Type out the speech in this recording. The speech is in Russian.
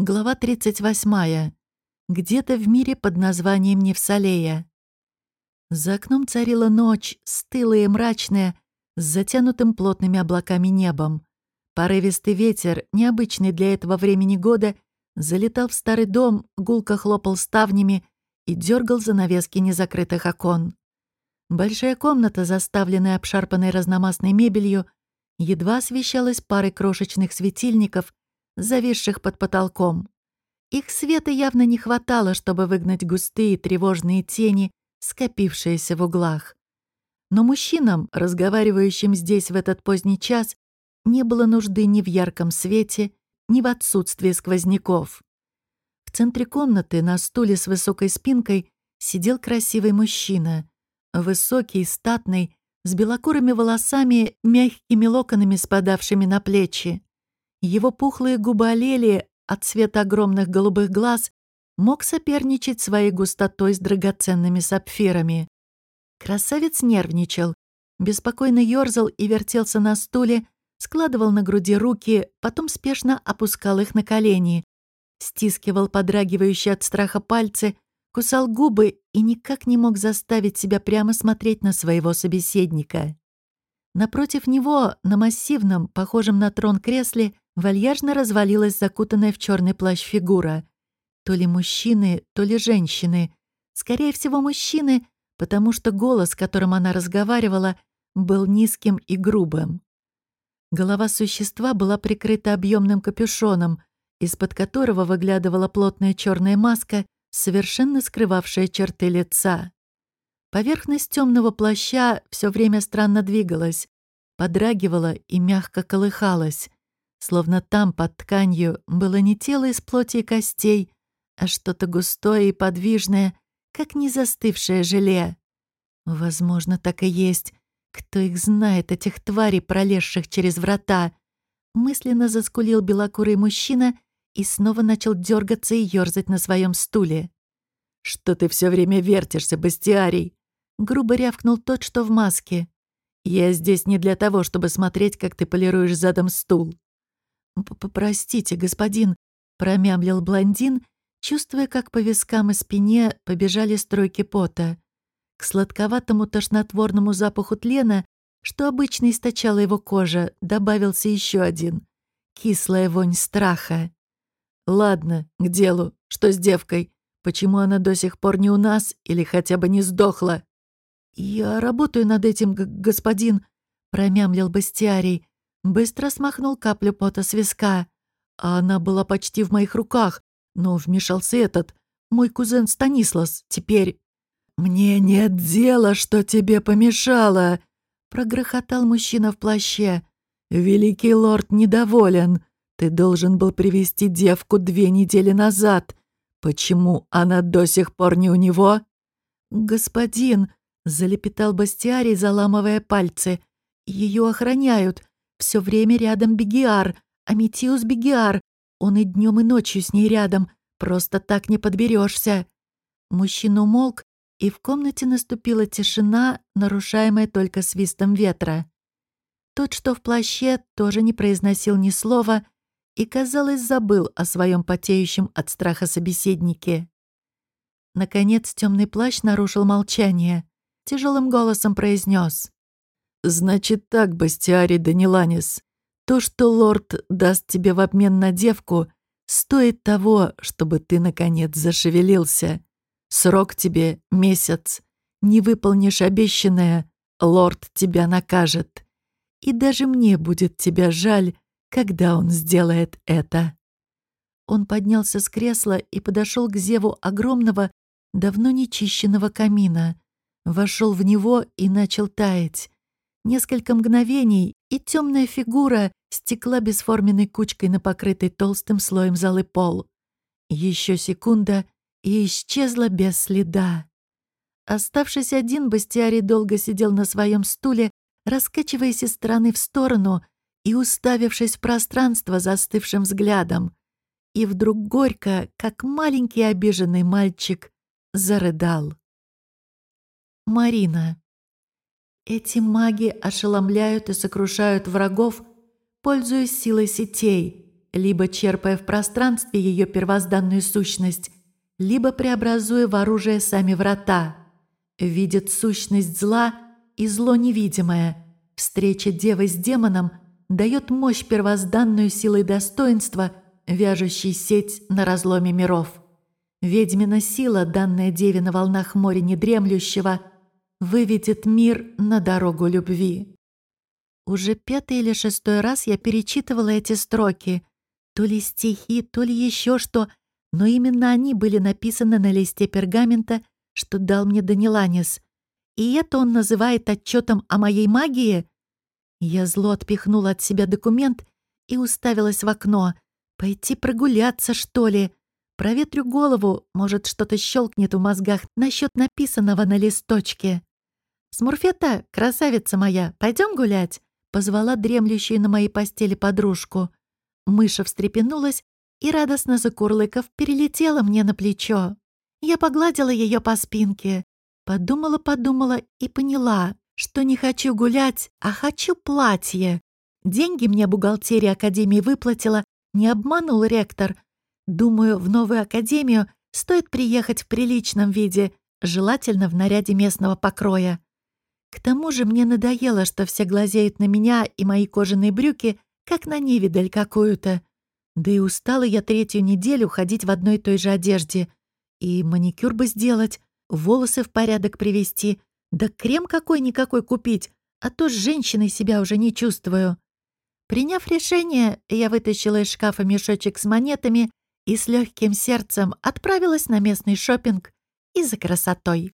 Глава 38. Где-то в мире под названием Невсалея. За окном царила ночь, стылая и мрачная, с затянутым плотными облаками небом. Порывистый ветер, необычный для этого времени года, залетал в старый дом, гулко хлопал ставнями и дергал занавески незакрытых окон. Большая комната, заставленная обшарпанной разномастной мебелью, едва освещалась парой крошечных светильников, зависших под потолком. Их света явно не хватало, чтобы выгнать густые тревожные тени, скопившиеся в углах. Но мужчинам, разговаривающим здесь в этот поздний час, не было нужды ни в ярком свете, ни в отсутствии сквозняков. В центре комнаты на стуле с высокой спинкой сидел красивый мужчина. Высокий, статный, с белокурыми волосами, мягкими локонами, спадавшими на плечи. Его пухлые губы олели, от цвета огромных голубых глаз мог соперничать своей густотой с драгоценными сапфирами. Красавец нервничал, беспокойно ёрзал и вертелся на стуле, складывал на груди руки, потом спешно опускал их на колени, стискивал подрагивающие от страха пальцы, кусал губы и никак не мог заставить себя прямо смотреть на своего собеседника. Напротив него, на массивном, похожем на трон кресле, вальяжно развалилась закутанная в черный плащ фигура. То ли мужчины, то ли женщины. Скорее всего, мужчины, потому что голос, которым она разговаривала, был низким и грубым. Голова существа была прикрыта объемным капюшоном, из-под которого выглядывала плотная черная маска, совершенно скрывавшая черты лица. Поверхность темного плаща все время странно двигалась, подрагивала и мягко колыхалась словно там под тканью было не тело из плоти и костей, а что-то густое и подвижное, как не застывшее желе. Возможно, так и есть. Кто их знает, этих тварей, пролезших через врата? Мысленно заскулил белокурый мужчина и снова начал дергаться и ерзать на своем стуле. «Что ты все время вертишься, бастиарий?» Грубо рявкнул тот, что в маске. «Я здесь не для того, чтобы смотреть, как ты полируешь задом стул». «Простите, господин», — промямлил блондин, чувствуя, как по вискам и спине побежали стройки пота. К сладковатому тошнотворному запаху тлена, что обычно источала его кожа, добавился еще один — кислая вонь страха. «Ладно, к делу. Что с девкой? Почему она до сих пор не у нас или хотя бы не сдохла?» «Я работаю над этим, господин», — промямлил Бастиарий, Быстро смахнул каплю пота с виска. А она была почти в моих руках, но вмешался этот, мой кузен Станислас, теперь... «Мне нет дела, что тебе помешало!» — прогрохотал мужчина в плаще. «Великий лорд недоволен. Ты должен был привести девку две недели назад. Почему она до сих пор не у него?» «Господин», — залепетал Бастиарий, заламывая пальцы, — «ее охраняют. Все время рядом Бегиар, Аметиус Бегиар. Он и днем, и ночью с ней рядом. Просто так не подберешься. Мужчина умолк, и в комнате наступила тишина, нарушаемая только свистом ветра. Тот, что в плаще, тоже не произносил ни слова и, казалось, забыл о своем потеющем от страха собеседнике. Наконец темный плащ нарушил молчание. Тяжелым голосом произнес: «Значит так, Бастиари Даниланис, то, что лорд даст тебе в обмен на девку, стоит того, чтобы ты, наконец, зашевелился. Срок тебе — месяц. Не выполнишь обещанное, лорд тебя накажет. И даже мне будет тебя жаль, когда он сделает это». Он поднялся с кресла и подошел к зеву огромного, давно нечищенного камина, вошел в него и начал таять. Несколько мгновений, и темная фигура стекла бесформенной кучкой на покрытый толстым слоем золы пол. Еще секунда, и исчезла без следа. Оставшись один, Бастиарий долго сидел на своем стуле, раскачиваясь из стороны в сторону и уставившись в пространство застывшим взглядом. И вдруг горько, как маленький обиженный мальчик, зарыдал. Марина. Эти маги ошеломляют и сокрушают врагов, пользуясь силой сетей, либо черпая в пространстве ее первозданную сущность, либо преобразуя в оружие сами врата. Видит сущность зла и зло невидимое. Встреча девы с демоном дает мощь первозданную силой достоинства, вяжущей сеть на разломе миров. Ведьмина сила, данная деве на волнах моря недремлющего, выведет мир на дорогу любви. Уже пятый или шестой раз я перечитывала эти строки. То ли стихи, то ли еще что, но именно они были написаны на листе пергамента, что дал мне Даниланис. И это он называет отчетом о моей магии? Я зло отпихнула от себя документ и уставилась в окно. Пойти прогуляться, что ли? Проветрю голову, может, что-то щелкнет в мозгах насчет написанного на листочке. «Смурфета, красавица моя, пойдем гулять?» Позвала дремлющую на моей постели подружку. Мыша встрепенулась и, радостно закурлыков, перелетела мне на плечо. Я погладила ее по спинке. Подумала-подумала и поняла, что не хочу гулять, а хочу платье. Деньги мне бухгалтерия Академии выплатила, не обманул ректор — Думаю, в новую академию стоит приехать в приличном виде, желательно в наряде местного покроя. К тому же мне надоело, что все глазеют на меня и мои кожаные брюки, как на невидаль какую-то. Да и устала я третью неделю ходить в одной и той же одежде. И маникюр бы сделать, волосы в порядок привести, да крем какой-никакой купить, а то с женщиной себя уже не чувствую. Приняв решение, я вытащила из шкафа мешочек с монетами и с легким сердцем отправилась на местный шопинг и за красотой.